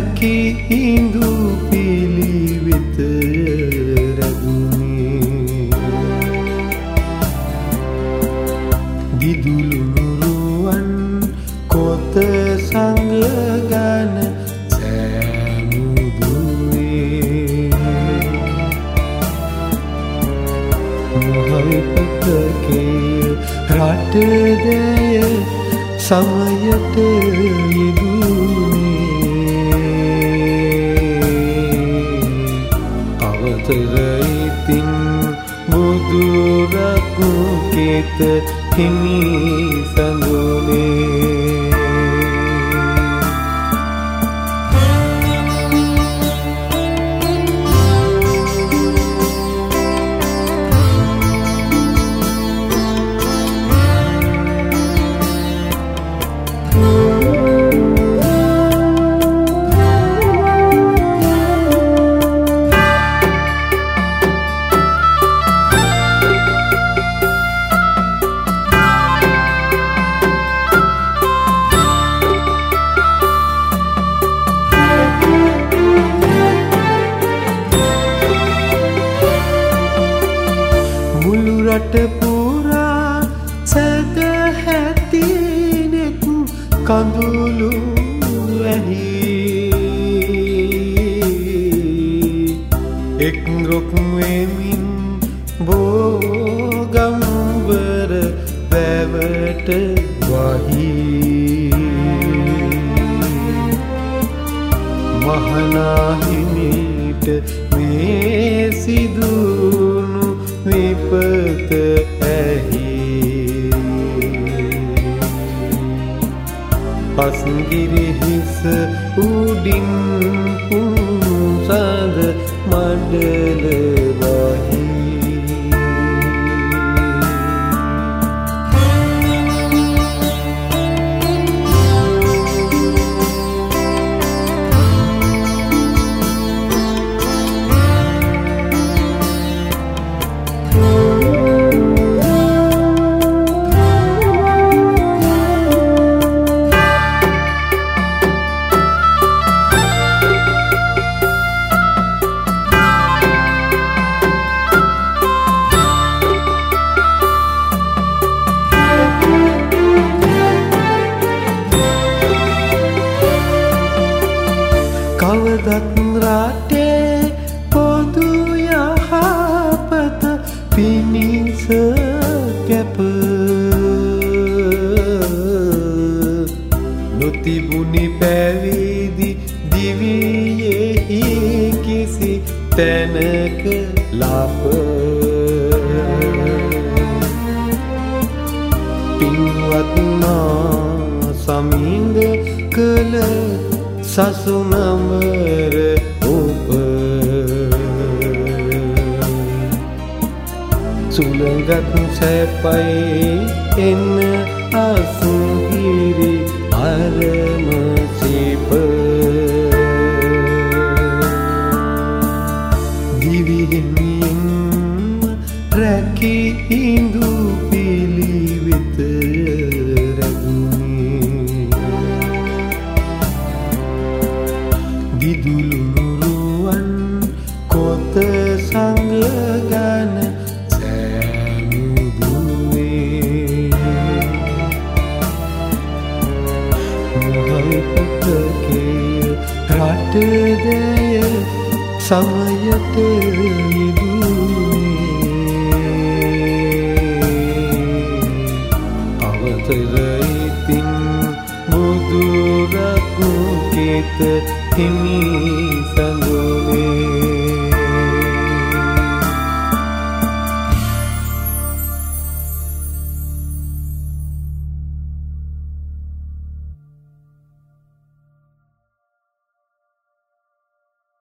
හැකි හිඳු පිළිවෙතය රැදුනේ ගිදුළුරුවන් කොත සංගගන සෑමුදුවේ මොහවිපතකේ රටදය සමයට කෙත හිමි සඳුනේ. කඳුළු ඇහි එක් රොක්වෙමින් බෝගම්වර වැවට වහි මහනාහිමිට මේ සිදුණු විපත ඇහි පස්ගිරිහිස උඩින් පුසඳ මඩලවහි කවදත් රටේ පොදු යහපත පිණිස කැප. නොතිබුණි පැවිදි දිවියෙහි කිසි තැනක ලාප. පින්වත්නා සමින්ද කළ සසුනමර ඔබ සුළඟත් සැපයි එන්න අසුහිරි අරම සිප. දිවිහිමියෙන් රැකි ඉඳු පිළි සමයට අවතරයිතින් බුදුරකුකෙත හිමි සඳුනේ.